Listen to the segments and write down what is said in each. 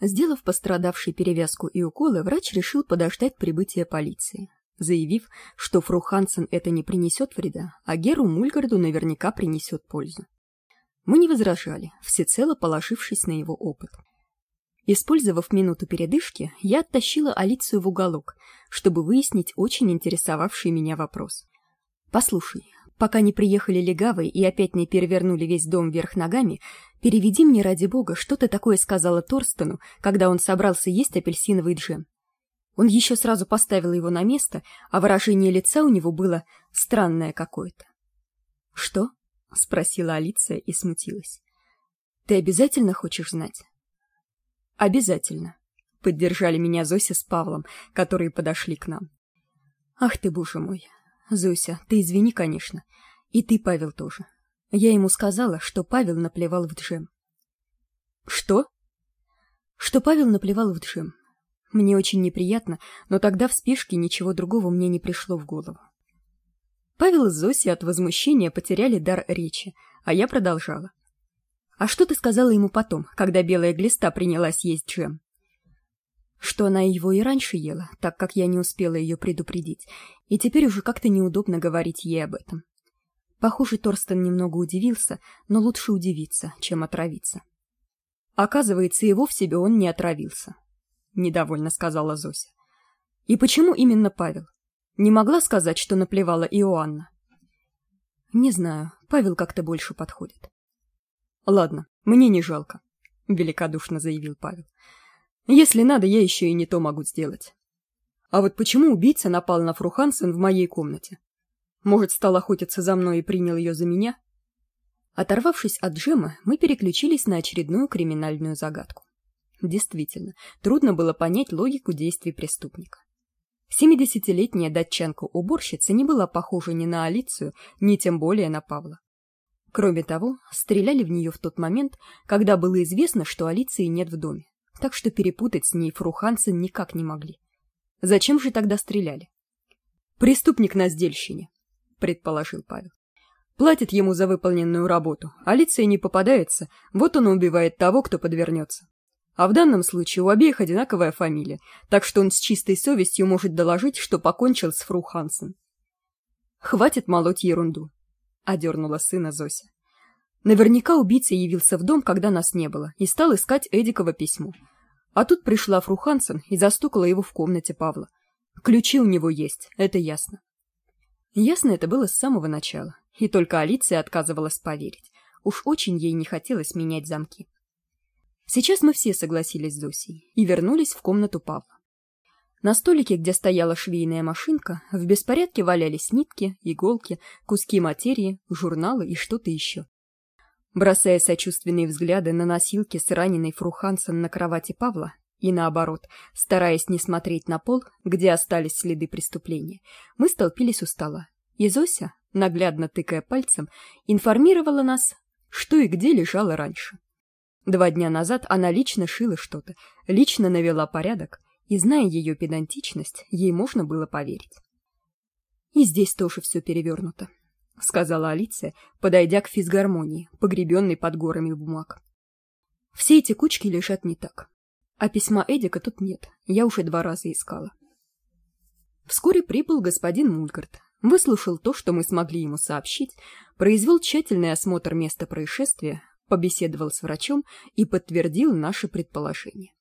Сделав пострадавшей перевязку и уколы, врач решил подождать прибытия полиции, заявив, что фру Хансен это не принесет вреда, а Геру Мульгарду наверняка принесет пользу. Мы не возражали, всецело положившись на его опыт. Использовав минуту передышки, я оттащила Алицию в уголок, чтобы выяснить очень интересовавший меня вопрос. «Послушай, пока не приехали легавые и опять не перевернули весь дом вверх ногами, переведи мне ради бога, что ты такое сказала Торстену, когда он собрался есть апельсиновый джем. Он еще сразу поставил его на место, а выражение лица у него было странное какое-то. «Что?» — спросила Алиция и смутилась. «Ты обязательно хочешь знать?» «Обязательно», — поддержали меня Зося с Павлом, которые подошли к нам. «Ах ты, боже мой, зося ты извини конечно. И ты павел тоже. Я ему сказала что павел наплевал в джем. Что? Что павел наплевал в джем. Мне очень неприятно но тогда в спешке ничего другого мне не пришло в голову. Павел и зося от возмущения потеряли дар речи а я продолжала. А что ты сказала ему потом когда белая глиста принялась есть джем что она его и раньше ела так как я не успела ее предупредить и теперь уже как то неудобно говорить ей об этом. Похоже торстен немного удивился но лучше удивиться чем отравиться. Оказывается и вовсе бы он не отравился недовольно сказала зося. И почему именно павел? Не могла сказать что наплевала иоанна? Не знаю павел как то больше подходит. Ладно мне не жалко великодушно заявил павел если надо, я еще и не то могу сделать. А вот почему убийца напал на Фру Хансен в моей комнате? Может, стал охотиться за мной и принял ее за меня? Оторвавшись от Джема, мы переключились на очередную криминальную загадку. Действительно, трудно было понять логику действий преступника. Семидесятилетняя датчанка-уборщица не была похожа ни на Алицию, ни тем более на Павла. Кроме того, стреляли в нее в тот момент, когда было известно, что Алиции нет в доме так что перепутать с ней фру хансен никак не могли. Зачем же тогда стреляли? Преступник на сдельщине предположил павел. Платит ему за выполненную работу а лицей не попадается вот он убивает того кто подвернется. А в данном случае у обеих одинаковая фамилия так что он с чистой совестью может доложить что покончил с фру хансен хватит молоть ерунду одернула сына зося Наверняка убийца явился в дом, когда нас не было, и стал искать Эдикова письмо. А тут пришла Фру Хансен и застукала его в комнате Павла. Ключи у него есть, это ясно. Ясно это было с самого начала, и только Алиция отказывалась поверить. Уж очень ей не хотелось менять замки. Сейчас мы все согласились с Зосей и вернулись в комнату Павла. На столике, где стояла швейная машинка, в беспорядке валялись нитки, иголки, куски материи, журналы и что-то еще бросая сочувственные взгляды на носилки с раненой фру хансен на кровати павла и наоборот стараясь не смотреть на пол где остались следы преступления мы столпились у стола. И зося наглядно тыкая пальцем информировала нас что и где лежало раньше. Два дня назад она лично шила что то лично навела порядок и зная ее педантичность ей можно было поверить. И здесь тоже все перевернуто — сказала Алиция, подойдя к физгармонии, погребенной под горами бумаг. «Все эти кучки лежат не так. А письма Эдика тут нет, я уже два раза искала». Вскоре прибыл господин Мульгард, выслушал то, что мы смогли ему сообщить, произвел тщательный осмотр места происшествия, побеседовал с врачом и подтвердил наши предположения.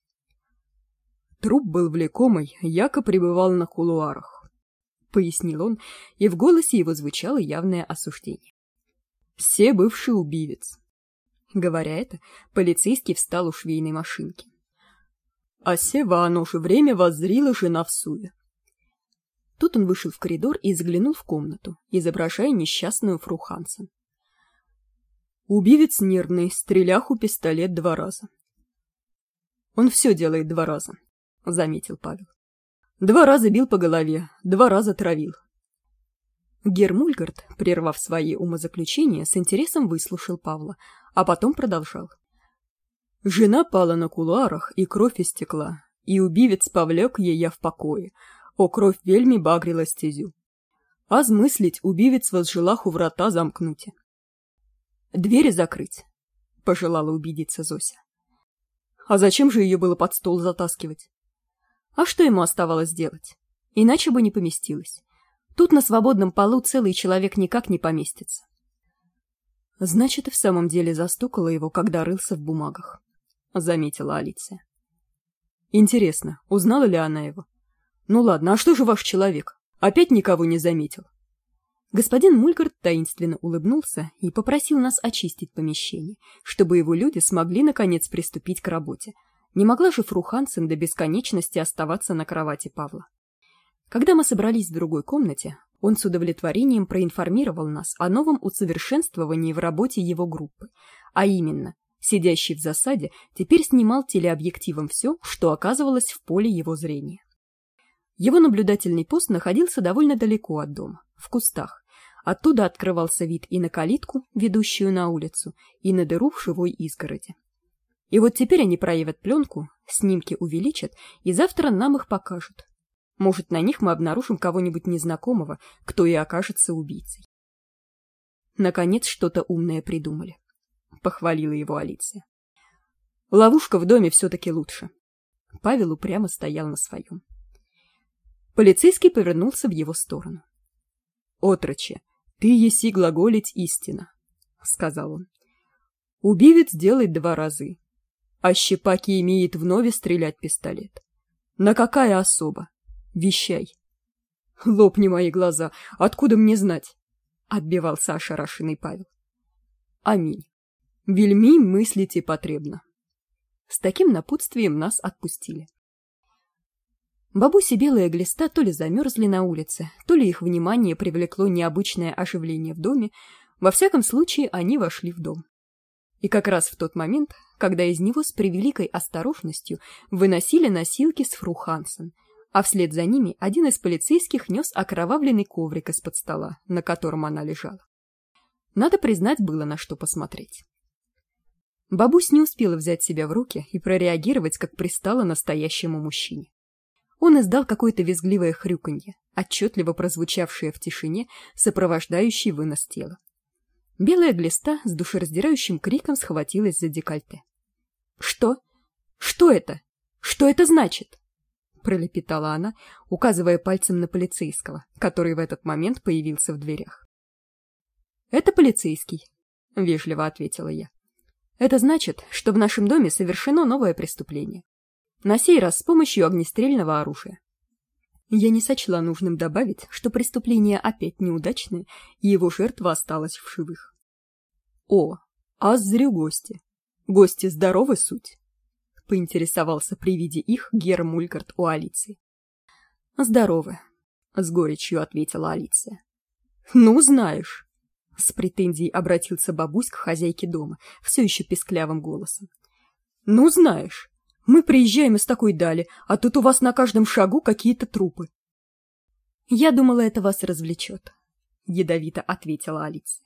Труп был влекомый, яко пребывал на кулуарах пояснил он, и в голосе его звучало явное осуждение. «Все бывший убивец». Говоря это, полицейский встал у швейной машинки. А сева оно же время воззрила жена в суе. Тут он вышел в коридор и заглянул в комнату, изображая несчастную фру Хансен. Убивец нервный, стреляху пистолет два раза. Он все делает два раза, заметил Павел. Два раза бил по голове, два раза травил. Гермульгард, прервав свои умозаключения, с интересом выслушал Павла, а потом продолжал. Жена пала на кулуарах, и кровь истекла, и убивец повлек ее в покое, о кровь вельми багрила стезю. А змыслить убивец возжелах у врата замкнуть. Двери закрыть, пожелала убедиться Зося. а зачем же ее было под стол затаскивать а что ему оставалось делать? Иначе бы не поместилось. Тут на свободном полу целый человек никак не поместится. Значит и в самом деле застукала его когда рылся в бумагах заметила алиция. Интересно узнала ли она его? Ну ладно а что же ваш человек? Опять никого не заметил? Господин мульгард таинственно улыбнулся и попросил нас очистить помещение чтобы его люди смогли наконец приступить к работе не могла же фру хансен до бесконечности оставаться на кровати павла. Когда мы собрались в другой комнате он с удовлетворением проинформировал нас о новом усовершенствовании в работе его группы а именно сидящий в засаде теперь снимал телеобъективом все что оказывалось в поле его зрения. Его наблюдательный пост находился довольно далеко от дома в кустах. Оттуда открывался вид и на калитку ведущую на улицу и на дыру в живой изгороди и вот теперь они проявят пленку снимки увеличат и завтра нам их покажут. Может на них мы обнаружим кого нибудь незнакомого кто и окажется убийцей. Наконец что то умное придумали похвалила его алиция. Ловушка в доме все таки лучше. Павел упрямо стоял на своем полицейский повернулся в его сторону отроче ты еси глаголить истина сказал он убивец делает два разы а щепаки имеет вновь стрелять пистолет. На какая особа? Вещай. Лопни мои глаза. Откуда мне знать? Отбивался ошарашенный павел. Аминь. Вельми мыслите потребно. С таким напутствием нас отпустили. Бабуси белая глиста то ли замерзли на улице то ли их внимание привлекло необычное оживление в доме. Во всяком случае они вошли в дом и как раз в тот момент когда из него с превеликой осторожностью выносили носилки с фру хансен а вслед за ними один из полицейских нес окровавленный коврик из под стола на котором она лежала. Надо признать было на что посмотреть. Бабусь не успела взять себя в руки и прореагировать как пристало настоящему мужчине. Он издал какое-то визгливое хрюканье отчетливо прозвучавшее в тишине сопровождающий вынос тела белая глиста с душераздирающим криком схватилась за декольте. Что? Что это? Что это значит пролепетала она указывая пальцем на полицейского который в этот момент появился в дверях. Это полицейский вежливо ответила я. Это значит что в нашем доме совершено новое преступление. На сей раз с помощью огнестрельного оружия я не сочла нужным добавить что преступление опять неудачное и его жертва осталась в живых. О а зрю гости. Гости здоровы суть поинтересовался при виде их гер мульгард у алиции здоровы с горечью ответила алиция ну знаешь с претензией обратился бабусь к хозяйке дома все еще песклявым голосом. Ну знаешь мы приезжаем из такой дали а тут у вас на каждом шагу какие то трупы. Я думала это вас развлечет ядовито ответила алиция.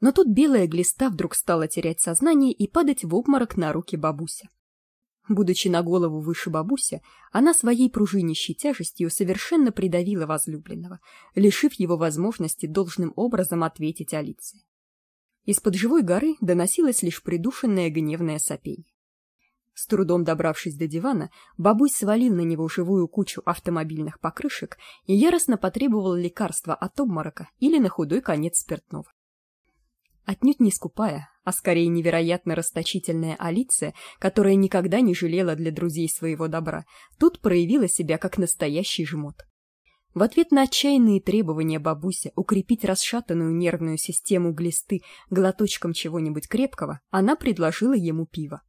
Но тут белая глиста вдруг стала терять сознание и падать в обморок на руки бабуся. Будучи на голову выше бабуся она своей пружинищей тяжестью совершенно придавила возлюбленного лишив его возможности должным образом ответить алиции. Из под живой горы доносилось лишь придушенное гневное сопение с трудом добравшись до дивана бабусь свалил на него живую кучу автомобильных покрышек и яростно потребовал лекарства от обморока или на худой конец спиртного. Отнюдь не скупая а скорее невероятно расточительная алиция которая никогда не жалела для друзей своего добра тут проявила себя как настоящий жмот. В ответ на отчаянные требования бабуся укрепить расшатанную нервную систему глисты глоточком чего-нибудь крепкого она предложила ему пиво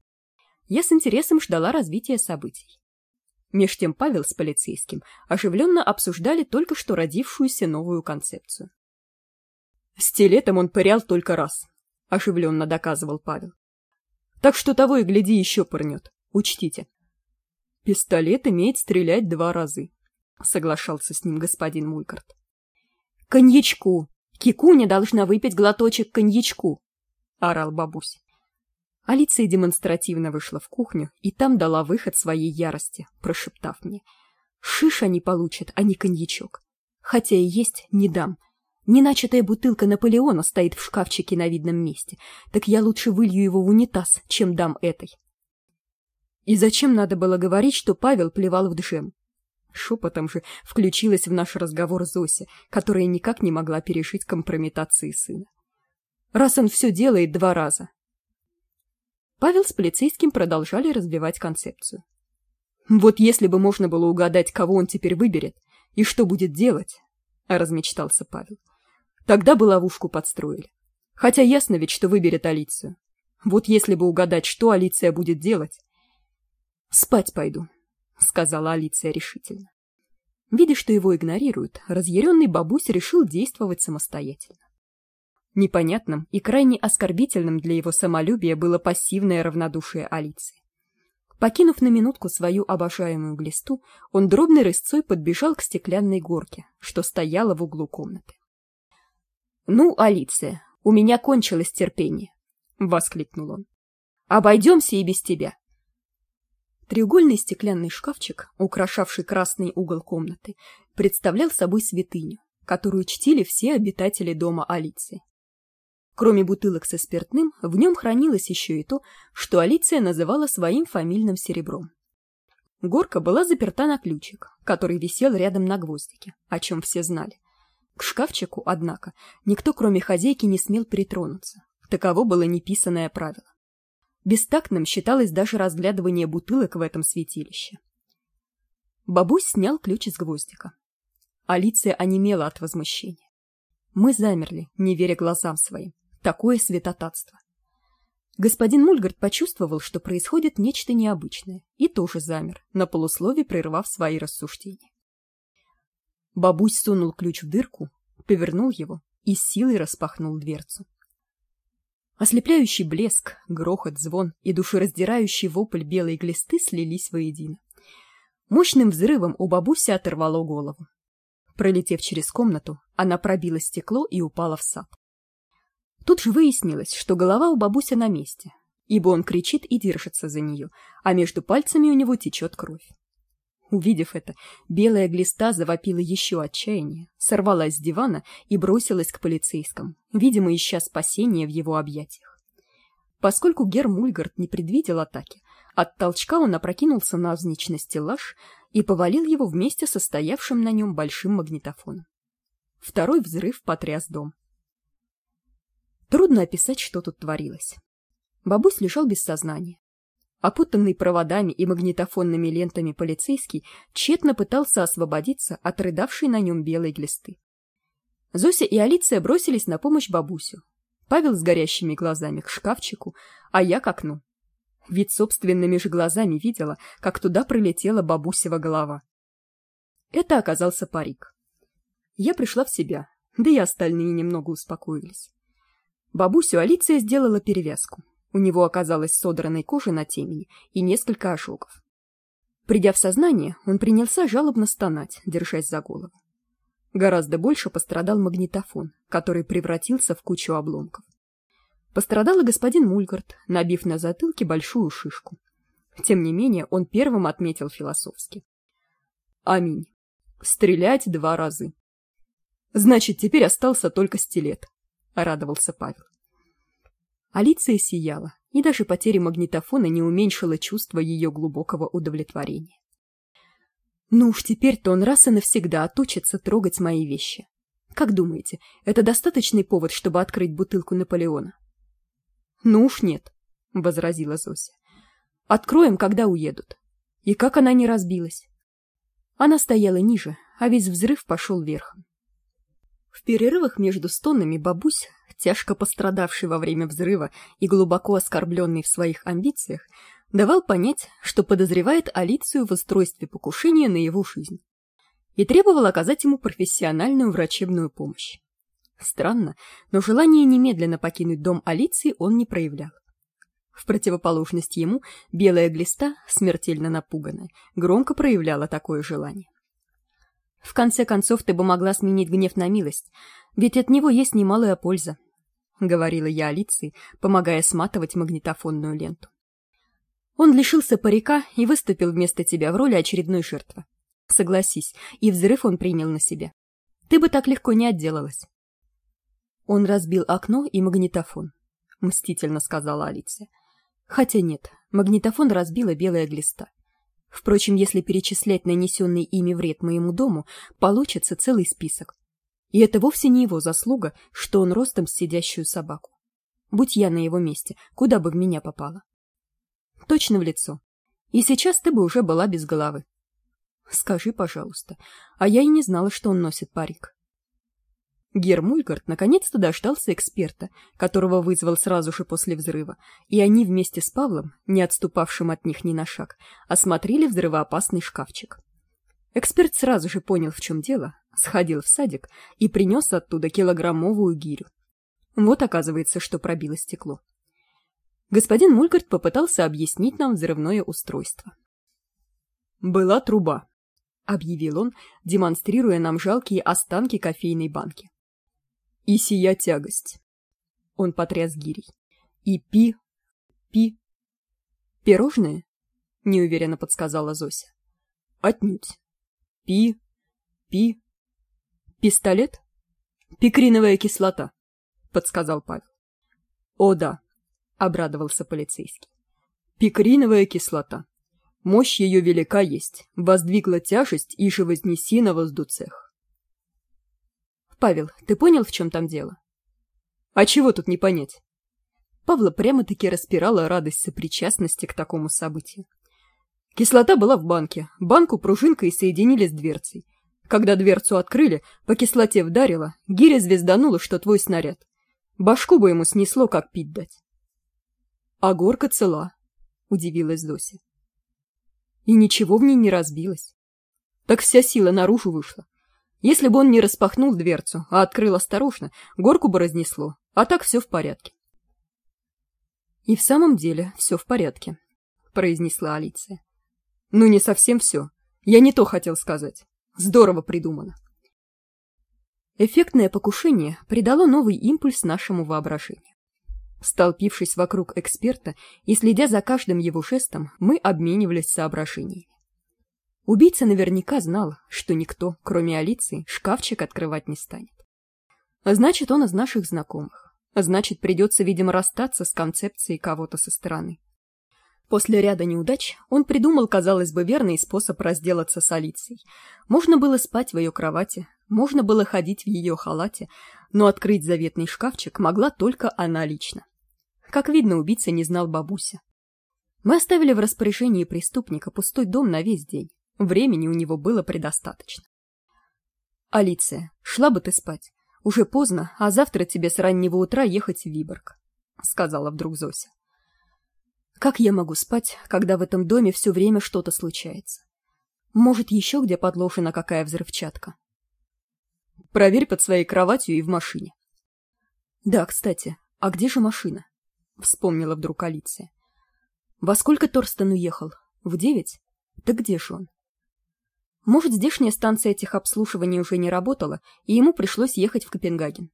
я с интересом ждала развития событий. Меж тем павел с полицейским оживленно обсуждали только что родившуюся новую концепцию. Стилетом он пырял только раз оживленно доказывал павел. Так что того и гляди еще пырнет. Учтите пистолет имеет стрелять два разы соглашался с ним господин мулькарт. Коньячку! Кикуня должна выпить глоточек коньячку орал бабусь алиция демонстративно вышла в кухню и там дала выход своей ярости прошептав мне шиш они получат а не коньячок. Хотя и есть не дам. Неначатая бутылка наполеона стоит в шкафчике на видном месте. Так я лучше вылью его в унитаз чем дам этой и зачем надо было говорить что павел плевал в джем? Шепотом же включилась в наш разговор зося которая никак не могла перешить компрометации сына. Раз он все делает два раза павел с полицейским продолжали разбивать концепцию. Вот если бы можно было угадать кого он теперь выберет и что будет делать размечтался павел тогда бы ловушку подстроили. Хотя ясно ведь что выберет алицию. Вот если бы угадать что алиция будет делать спать пойду сказала алиция решительно. Видя что его игнорируют разъяренный бабусь решил действовать самостоятельно непонятным и крайне оскорбительным для его самолюбия было пассивное равнодушие алиции покинув на минутку свою обожаемую глисту он дробной рысцой подбежал к стеклянной горке что стояла в углу комнаты ну алиция у меня кончилось терпение воскликнул он обойдемся и без тебя. Треугольный стеклянный шкафчик украшавший красный угол комнаты представлял собой святыню которую чтили все обитатели дома алиции кроме бутылок со спиртным в нем хранилось еще и то что алиция называла своим фамильным серебром. Горка была заперта на ключик который висел рядом на гвоздике о чем все знали. К шкафчику однако никто кроме хозяйки не смел притронуться. Таково было неписанное правило. Бестактным считалось даже разглядывание бутылок в этом святилище. Бабусь снял ключ из гвоздика. Алиция онемела от возмущения. Мы замерли не веря глазам своим такое святотатство. Господин мульгард почувствовал что происходит нечто необычное и тоже замер на полуслове прервав свои рассуждения. Бабусь сунул ключ в дырку повернул его и силой распахнул дверцу. Ослепляющий блеск грохот звон и душераздирающий вопль белой глисты слились воедино. Мощным взрывом у бабуси оторвало голову. Пролетев через комнату она пробила стекло и упала в сад тут же выяснилось что голова у бабуся на месте ибо он кричит и держится за нее а между пальцами у него течет кровь. Увидев это белая глиста завопила еще отчаяние сорвалась с дивана и бросилась к полицейскому видимо ища спасения в его объятиях. Поскольку гер мульгард не предвидел атаки от толчка он опрокинулся навзничь на стеллаж и повалил его вместе со стоявшим на нем большим магнитофоном. Второй взрыв потряс дом трудно описать что тут творилось. Бабусь лежал без сознания. Опутанный проводами и магнитофонными лентами полицейский тщетно пытался освободиться от рыдавшей на нем белой глисты. Зося и алиция бросились на помощь бабусю. Павел с горящими глазами к шкафчику а я к окну. Ведь собственными же глазами видела как туда пролетела бабусева голова. Это оказался парик. Я пришла в себя да и остальные немного успокоились бабусю алиция сделала перевязку. У него оказалась содранной кожа на темени и несколько ожогов. Придя в сознание он принялся жалобно стонать держась за голову. Гораздо больше пострадал магнитофон который превратился в кучу обломков. Пострадал и господин мульгард набив на затылке большую шишку. Тем не менее он первым отметил философски. Аминь. Стрелять два разы значит теперь остался только стилет радовался павел. Алиция сияла и даже потеря магнитофона не уменьшила чувство ее глубокого удовлетворения. Ну уж теперь-то он раз и навсегда отучится трогать мои вещи. Как думаете это достаточный повод чтобы открыть бутылку наполеона? Ну уж нет возразила зося. Откроем когда уедут. И как она не разбилась? Она стояла ниже а весь взрыв пошел верхом в перерывах между стонами бабусь тяжко пострадавший во время взрыва и глубоко оскорбленный в своих амбициях, давал понять, что подозревает Алицию в устройстве покушения на его жизнь и требовал оказать ему профессиональную врачебную помощь. Странно, но желание немедленно покинуть дом Алиции он не проявлял. В противоположность ему, белая глиста, смертельно напуганная, громко проявляла такое желание. В конце концов, ты бы могла сменить гнев на милость, ведь от него есть немалая польза, — говорила я Алиции, помогая сматывать магнитофонную ленту. Он лишился парика и выступил вместо тебя в роли очередной жертвы. Согласись, и взрыв он принял на себя. Ты бы так легко не отделалась. Он разбил окно и магнитофон, — мстительно сказала Алиция. хотя нет магнитофон разбила белая глиста впрочем если перечислять нанесенный ими вред моему дому получится целый список. И это вовсе не его заслуга что он ростом с сидящую собаку. Будь я на его месте куда бы в меня попало. Точно в лицо. И сейчас ты бы уже была без головы. Скажи пожалуйста а я и не знала что он носит парик гермульгард наконец то дождался эксперта которого вызвал сразу же после взрыва и они вместе с павлом не отступавшим от них ни на шаг осмотрели взрывоопасный шкафчик. Эксперт сразу же понял в чем дело сходил в садик и принес оттуда килограммовую гирю. Вот оказывается что пробило стекло. Господин мульгард попытался объяснить нам взрывное устройство. Была труба объявил он демонстрируя нам жалкие останки кофейной банки и сия тягость. Он потряс гирей. И пи пи. Пирожные? Неуверенно подсказала зося. Отнюдь. Пи пи. Пистолет? Пикриновая кислота подсказал павел. О да обрадовался полицейский. Пикриновая кислота. Мощь ее велика есть воздвигла тяжесть и же вознеси на воздуцех павел ты понял в чем там дело? А чего тут не понять? Павла прямо таки распирала радость сопричастности к такому событию. Кислота была в банке банку пружинкой соединили с дверцей. Когда дверцу открыли по кислоте вдарила гиря звезданула что твой снаряд. Башку бы ему снесло как пить дать. А горка цела удивилась дося. И ничего в ней не разбилось. Так вся сила наружу вышла если бы он не распахнул дверцу а открыл осторожно горку бы разнесло а так все в порядке. И в самом деле все в порядке произнесла алиция. Ну не совсем все я не то хотел сказать. Здорово придумано эффектное покушение придало новый импульс нашему воображению. Столпившись вокруг эксперта и следя за каждым его жестом мы обменивались соображениями убийца наверняка знал что никто кроме алиции шкафчик открывать не станет. А значит он из наших знакомых. А значит придется видимо расстаться с концепцией кого то со стороны. После ряда неудач он придумал казалось бы верный способ разделаться с алицией можно было спать в ее кровати можно было ходить в ее халате но открыть заветный шкафчик могла только она лично. Как видно убийца не знал бабуся. Мы оставили в распоряжении преступника пустой дом на весь день времени у него было предостаточно. Алиция шла бы ты спать. Уже поздно а завтра тебе с раннего утра ехать в виборг сказала вдруг зося. Как я могу спать когда в этом доме все время что то случается? Может еще где подложена какая взрывчатка? Проверь под своей кроватью и в машине да кстати а где же машина вспомнила вдруг алиция. Во сколько торстон уехал? В девять? Да где же он может здешняя станция этих обслуживаний уже не работала и ему пришлось ехать в копенгаген.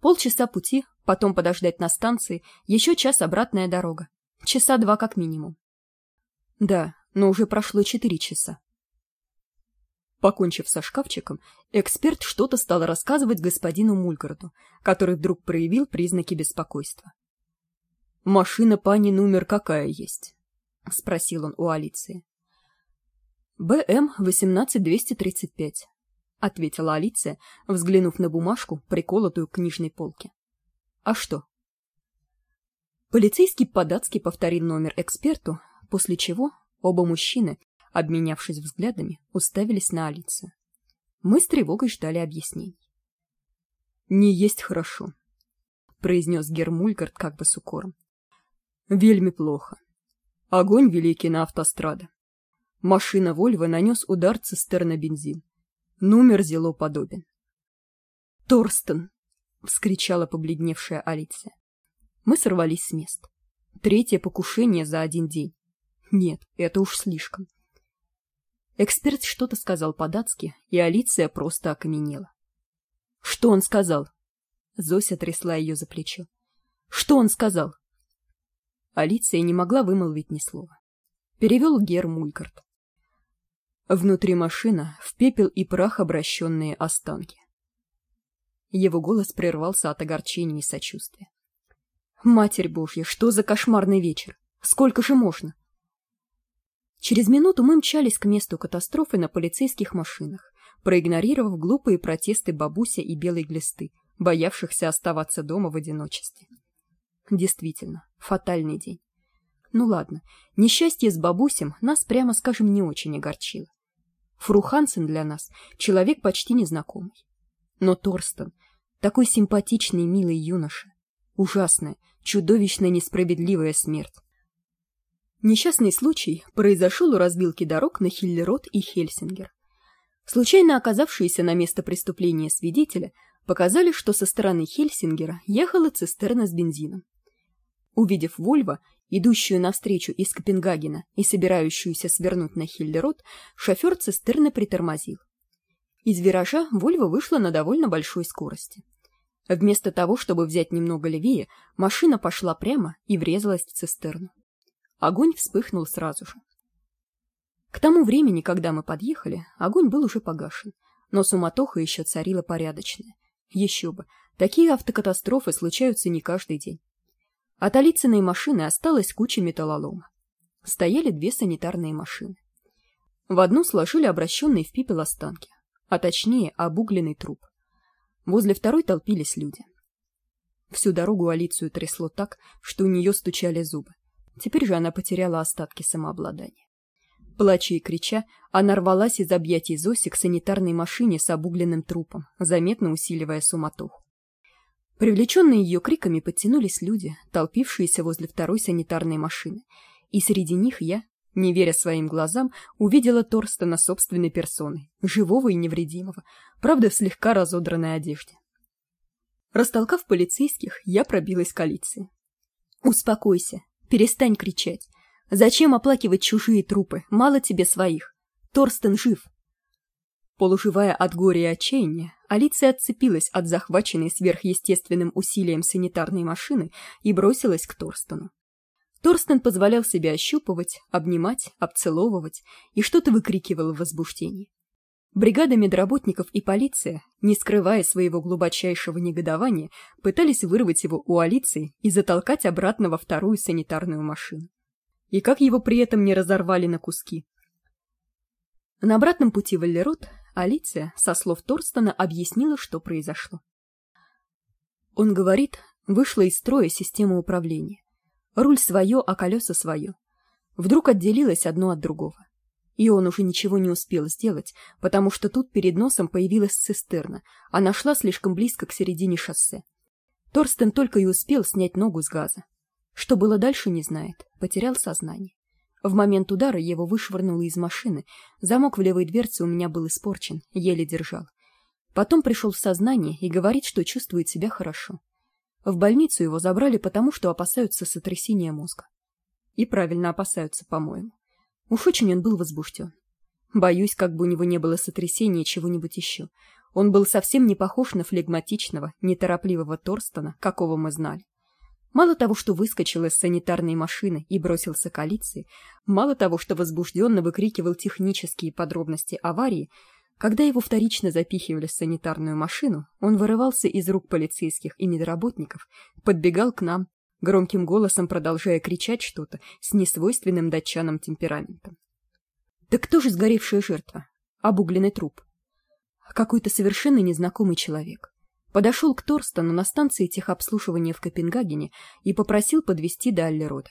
Полчаса пути потом подождать на станции еще час обратная дорога. Часа два как минимум. Да но уже прошло четыре часа. Покончив со шкафчиком эксперт что то стал рассказывать господину мульгарду который вдруг проявил признаки беспокойства. Машина пани номер какая есть спросил он у алиции бм восемнадцать двести тридцать пять ответила алиция взглянув на бумажку приколотую к книжной полке. А что? Полицейский податский повторил номер эксперту после чего оба мужчины обменявшись взглядами уставились на алицию. Мы с тревогой ждали объяснений. Не есть хорошо произнес гермульгард как бы с укором. Вельми плохо. Огонь великий на автострада машина вольва нанес удар цистерна бензин. Номер зело подобен. Торстен вскричала побледневшая алиция мы сорвались с мест. Третье покушение за один день. Нет это уж слишком. Эксперт что то сказал по датски и алиция просто окаменела. Что он сказал зося трясла ее за плечо. Что он сказал? Алиция не могла вымолвить ни слова. Перевел гер мулькарт внутри машина в пепел и прах обращенные останки. Его голос прервался от огорчения и сочувствия. Матерь божья что за кошмарный вечер? Сколько же можно? Через минуту мы мчались к месту катастрофы на полицейских машинах проигнорировав глупые протесты бабуся и белой глисты боявшихся оставаться дома в одиночестве. Действительно фатальный день. Ну ладно несчастье с бабусем нас прямо скажем не очень огорчило фру хансен для нас человек почти незнакомый. Но торстон такой симпатичный милый юноша. Ужасная чудовищная несправедливая смерть. Несчастный случай произошел у разбилки дорог на хиллерот и хельсингер. Случайно оказавшиеся на место преступления свидетеля показали что со стороны хельсингера ехала цистерна с бензином. Увидев вольво идущую навстречу из копенгагена и собирающуюся свернуть на хиллерот шофер цистерны притормозил. Из виража вольва вышла на довольно большой скорости. Вместо того чтобы взять немного левее машина пошла прямо и врезалась в цистерну. Огонь вспыхнул сразу же. К тому времени когда мы подъехали огонь был уже погашен но суматоха еще царила порядочная. Еще бы такие автокатастрофы случаются не каждый день от алицыной машины осталась куча металлолома. Стояли две санитарные машины. В одну сложили обращенные в пепел останки а точнее обугленный труп. Возле второй толпились люди. Всю дорогу алицию трясло так что у нее стучали зубы. Теперь же она потеряла остатки самообладания. Плача и крича она рвалась из объятий зоси к санитарной машине с обугленным трупом заметно усиливая суматоху привлеченные ее криками подтянулись люди толпившиеся возле второй санитарной машины. И среди них я не веря своим глазам увидела торстона собственной персоной живого и невредимого правда в слегка разодранной одежде. Растолкав полицейских я пробилась к полиции. Успокойся перестань кричать. Зачем оплакивать чужие трупы? Мало тебе своих. Торстен жив полуживая от горя и отчаяния алиция отцепилась от захваченной сверхъестественным усилием санитарной машины и бросилась к торстону. Торстен позволял себя ощупывать обнимать обцеловывать и что то выкрикивал в возбуждении. Бригада медработников и полиция не скрывая своего глубочайшего негодования пытались вырвать его у алиции и затолкать обратно во вторую санитарную машину. И как его при этом не разорвали на куски. На обратном пути в аллерот алиция со слов торстона объяснила что произошло. Он говорит вышла из строя система управления. Руль свое а колеса свое. Вдруг отделилось одно от другого. И он уже ничего не успел сделать потому что тут перед носом появилась цистерна. Она шла слишком близко к середине шоссе. Торстен только и успел снять ногу с газа. Что было дальше не знает. Потерял сознание в момент удара его вышвырнуло из машины. Замок в левой дверце у меня был испорчен еле держал. Потом пришел в сознание и говорит что чувствует себя хорошо. В больницу его забрали потому что опасаются сотрясения мозга. И правильно опасаются по моему уж очень он был возбужден. Боюсь как бы у него не было сотрясения чего нибудь еще. Он был совсем не похож на флегматичного неторопливого торстона какого мы знали мало того что выскочил из санитарной машины и бросился к алиции мало того что возбужденно выкрикивал технические подробности аварии когда его вторично запихивали в санитарную машину он вырывался из рук полицейских и медработников подбегал к нам громким голосом продолжая кричать что то с несвойственным датчанам темпераментом. Да кто же сгоревшая жертва? Обугленный труп. Какой то совершенно незнакомый человек подошел к торстону на станции техобслуживания в копенгагене и попросил подвести до аллерода.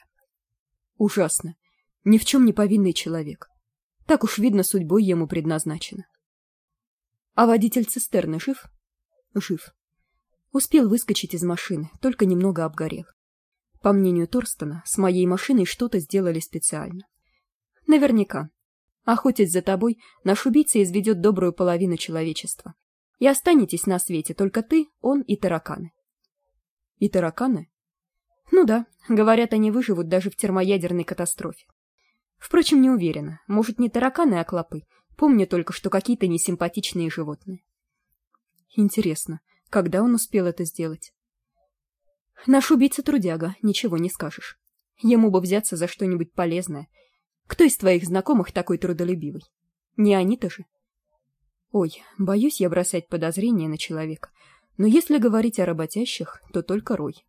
Ужасно. Ни в чем не повинный человек. Так уж видно судьбой ему предназначено а водитель цистерны жив? Жив. Успел выскочить из машины только немного обгорел. По мнению торстона с моей машиной что то сделали специально. Наверняка. Охотясь за тобой наш убийца изведет добрую половину человечества и останетесь на свете только ты он и тараканы и тараканы ну да говорят они выживут даже в термоядерной катастрофе впрочем не уверена может не тараканы а клопы Помню только, что какие-то несимпатичные животные. Интересно, когда он успел это сделать? Наш убийца трудяга, ничего не скажешь. Ему бы взяться за что-нибудь полезное. Кто из твоих знакомых такой трудолюбивый? Не они-то же? Ой, боюсь я бросать подозрения на человека. Но если говорить о работящих, то только Рой.